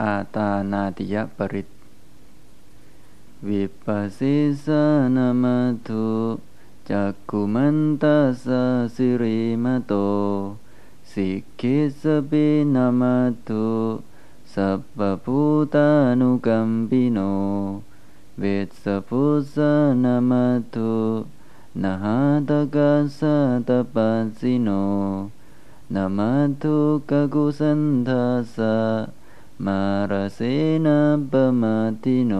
อาตานาติยปริตวิปัสสิสนามัตุจักขุมันตัสสิริมโต สิกิสปินามัตุสัพพพุตานุกัมปิโน เวสพุสนามัตุนาหาตกัสสะตปัสสิโนนามัตุกกุสันทัสสะ มาราเสนาปมาติโน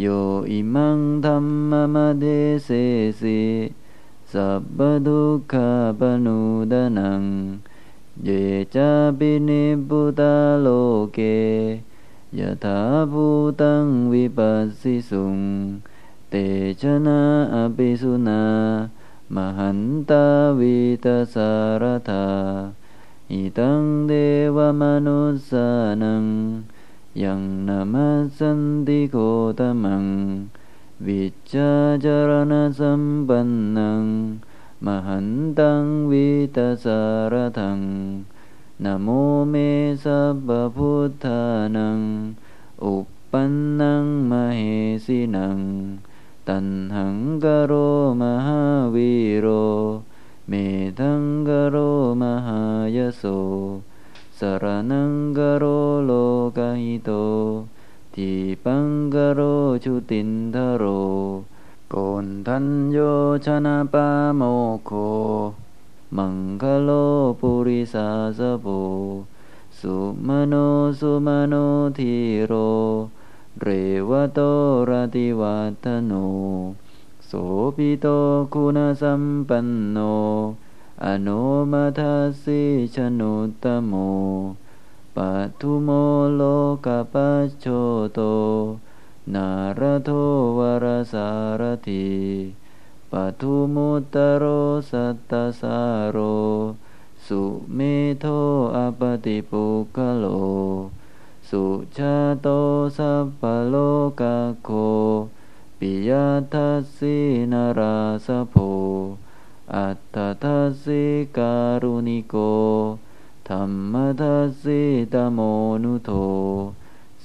โยอิมังธรรมมะเดเสสิสัพพทุกขาปนุดนัง เยจาปินิพุตาโลเกยถาภูตังวิปัสสิสุง เตชนะอภิสุนามหันตาวิตาสารธาอิตังเดวมนุสสานัง ยังนามาสันติโกตมัง วิจาจารณสัมปันนัง มหันตังวิตาสารทังนโมเมสัพพุทธานัง อุปปันนังมเหสินัง ตันหังกโรมหาวิโร เมทังกโรมหายโส สรณังกโรโลกหิโตทีปังกโรชุตินธโร โกณฑัญโญ ชนปาโมกโข มังคโลปุริสาสโภ สุมโนสุมโน ธีโร เรวโตรติวัฑฒโน โสภิโตคุณสัมปันโน อโนมทัสสี ชนุตตโม ปทุโมโลกปัชโชโต นารโทวรสารถี ปทุมุตตโรสัตตสาโร สุเมโธ อัปปฏิปุคคโล สุชาโตสัพพโลกโคปิยทัสสินาราสโพ อัตถทัสสิการุณิโกธรรมทัสสิตโมนุโท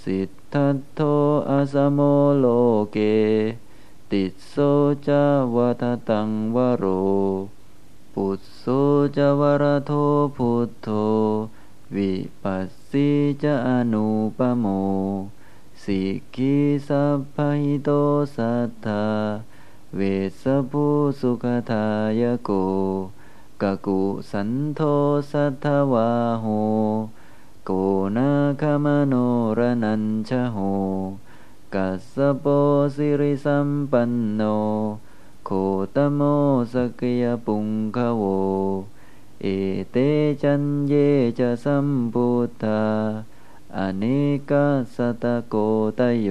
สิทธัตโตอาสโมโลเก ติโสจาวทตังวโร ปุตโสจวรโทพุทโธ วิปัสสี จอนูปโม สิขี สัพพหิโตสัตถา เวสสภูสุขทายโกกกุสันโธ สัตถวาโห โกนาคมโนรณัญชโห กัสสโปสิริสัมปันโน โคตโม สักยปุงคโว เอเตจันเยจะสัมพุทธาอเนกสตะโกตโย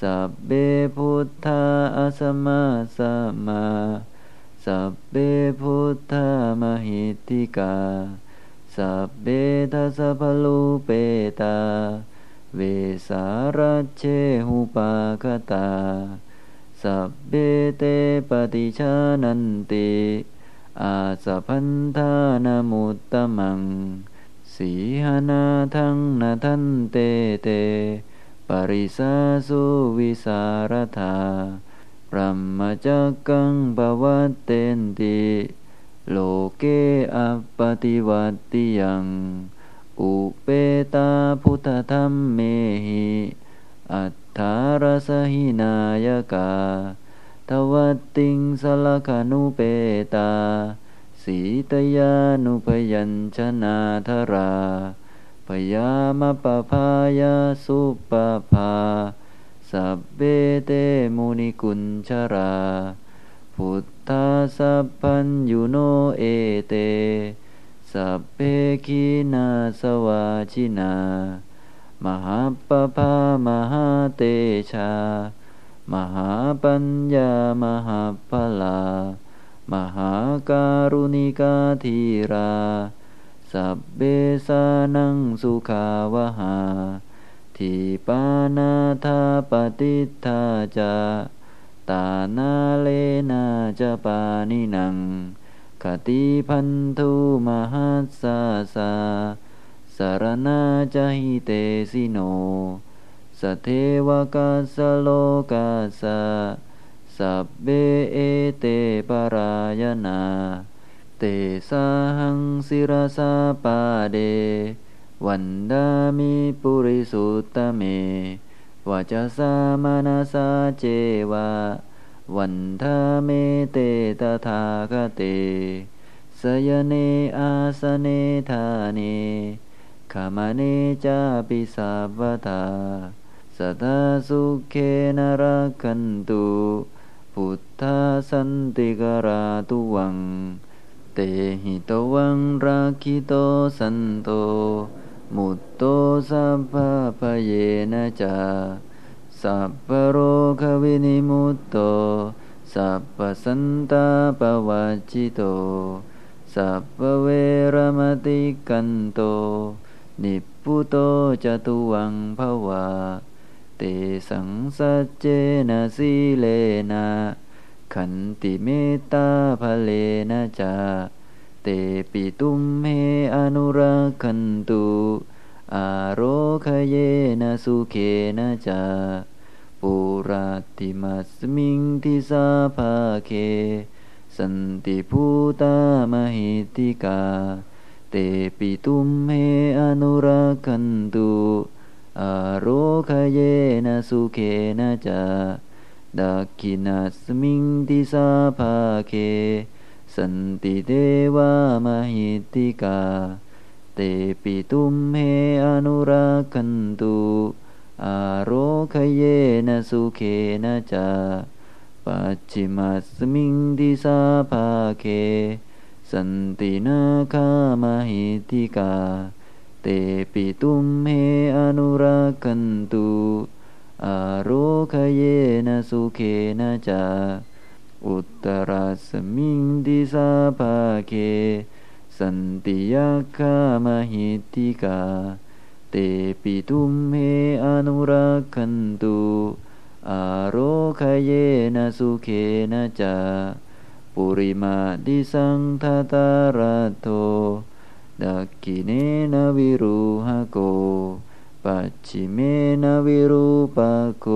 สัพเบพุทธาอสมาสมาสัพเบพุทธามหิติกาสัพเบทัสพลูเปตา เวสารเชหุปาคตา สัพเบเตปฏิชานันติอาสพันธานมุตตมัง สีหนาทังนาทันเตเต ปริสาสุวิสารธาพรหมจักกังบวัตเตนติโลเกอัปปติวัติยัง อุเปตาพุทธธรรมเมหิ อัตถารสหินายกา ทวัตติงสลคานุเปตา สีตยานุพยัญชนาธรา พยามปภายาสุปภาสัพเบเตมุนิกุญชรา พุทธาสัพพัญยุโนเอเต สัพเพคีนาสวาชินา มหาปภามหาเตชา มหาปัญญามหาพลา มหาการุณิกาธีรา สัพเบสานังสุขาวหาทิปานาทาปฏิทาจาตานาเลนาจะปานินังคติพันธุมหัสสาสาสารนาจหิเตสิโน สเทวกัสโลกัสสะสัพเบเอเตปรายนา เตสาหังสิรสาปาเด วันดามิปุริสุตตเมวาจาสามานาสาเจวาวันทาเมเตตถาคเตสยเนอาสเนธาเนขามเนจาปิสัพตาสตาสุเคนรักันตุพุทธสันติกราตุวัง เตหิตวังรักิโตสันโต มุตโตสัพพะพเยนะจาสัพพโรควินิมุตโต สัพพสันตาปวัจิโต สัพพเวรมติกันโต นิพุโตจตุวังภวา เตสังสัจเจนะสีเลนะ ขันติเมตตาภเลนะจา เตปิตุมเมอนุรักขันตุอาโรคเยนะสุเขนะจาปุราติมัสมิงทิสาภาเค สันติภูตามหิติกา เตปิตุมเมอนุรักขันตุอาโรคเยนะสุเขนะจา ดักขินัสมิงทิสาภาเค สันติเทวามหิติกา เตปิตุมเมอนุรักขันตุอาโรคเยนะสุเขนะจาปัจจิมัสมิงดิสาภาเค สันตินาคามหิติกา เตปิตุมเมอนุรักขันตุ อาโรคเยนะสุเขนะจาอุตรัสมิงดิสาภาเค สันติยาคามหิติกา เตปิตุมเมอนุรักขันตุอาโรคเยนะสุเขนะจาปุริมาดิสังทาตารัตโตดักกิเนนวิรุหโก ปัจฉิเมนะวิรูปโก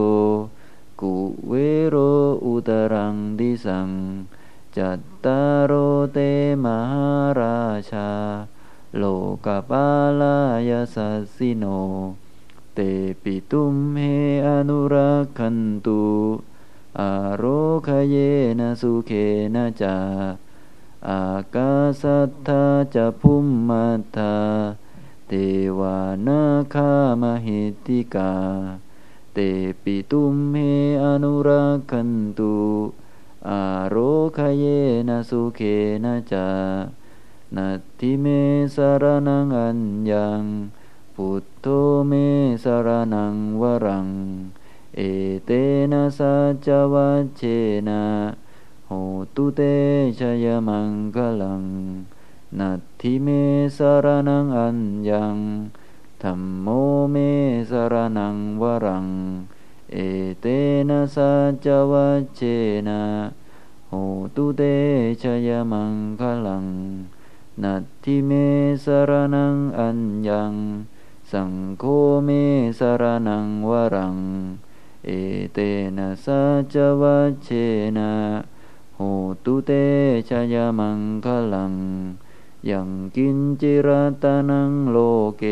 กุเวโรอุตรังดิสัง จัตตารโรเตมหาราชา โลกปาลายสัสสิโน เตปิตุมเฮอนุรักขันตุอาโรคเยนะสุเขนะจา อากาสัทธาจะพุมมัทธา เทวานาคามหิติกา เตปิตุมเฮอนุรักขันตุอาโรคเยนะสุเขนะจานัตติเมสารนังอัญญัง พุทโธเมสารนังวรัง เอเตนะสัจวัชเชนะโหตุเตชยมังคลัง นัตถิเมสารนังอัญญังธรรมโมเมสารนังวรัง เอเตนะสัจวัชเชนะโหตุเตชยมังคลัง นัตถิเมสรนังอัญญัง สังโฆเมสรนังวรัง เอเตนะสัจวัชเชนะโหตุเตชยมังคลัง ยังกินจิรตานังโลเก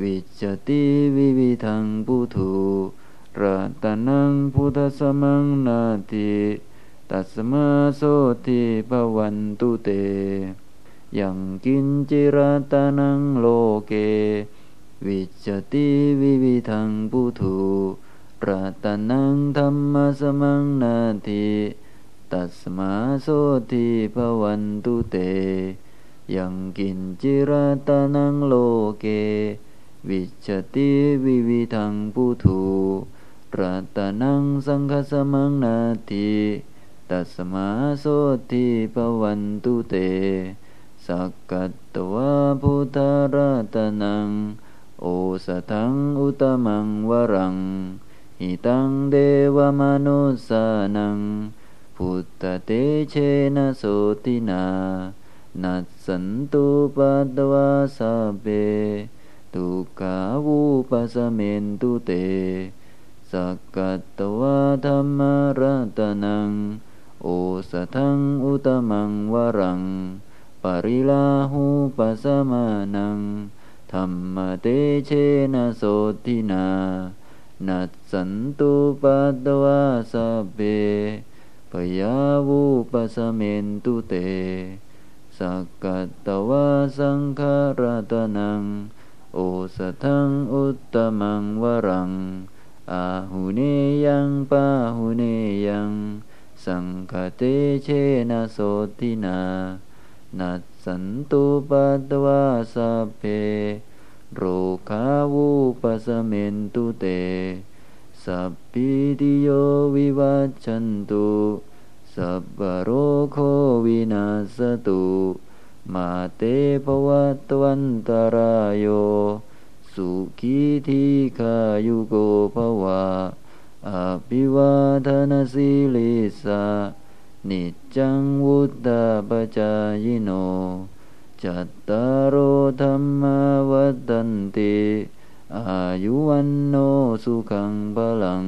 วิจติวิวิทังปุถุรัตนังพุทธสมังนาติตัสมาโสติภวันตุเตยังกินจิรตานังโลเก วิจติวิวิทังปุถุรัตนังธรรมสมังนาทิตัสมาโสติภวันตุเต ยังกินจิรตานังโลเก วิจติวิวิทังปุถุรัตนังสังฆสมังนาทีตัสมาโสทิปวันตุเต สักกัตตวะพุทธรัตนัง โอสถังอุตมังวรัง หิตังเดวมนุสานัง พุทธเตเชนะโสตินา นัสสันตุปัตวาสเปตุกาวุปสเมนตุเตสักกัตวะธรรมรัตนัง โอสถังอุตมังวรัง ปริลาหูปัสมานังธรรมเตเชนะโสตินานัสสันตุปัตวาสเปปยาวุปสเมนตุเต สักกัตตวาสังฆรัตนัง โอสถังอุตตมังวรัง อาหุเนยังปาหุเนยัง สังฆเตเชนะโสตินา นัสสันตุปัตวาสะเพ โรคาวุปสเมนตุเต สัพพิติโยวิวัชชันตุ สัพพโรโควินาสตุมาเตภวัตวันตรายโย สุขีทีขายุโกภวะอภิวาทนาสิลิสานิจังวุตตาปจายโน จัตตารโอธรรมวัตันติ อายุวันโนสุขังบาลัง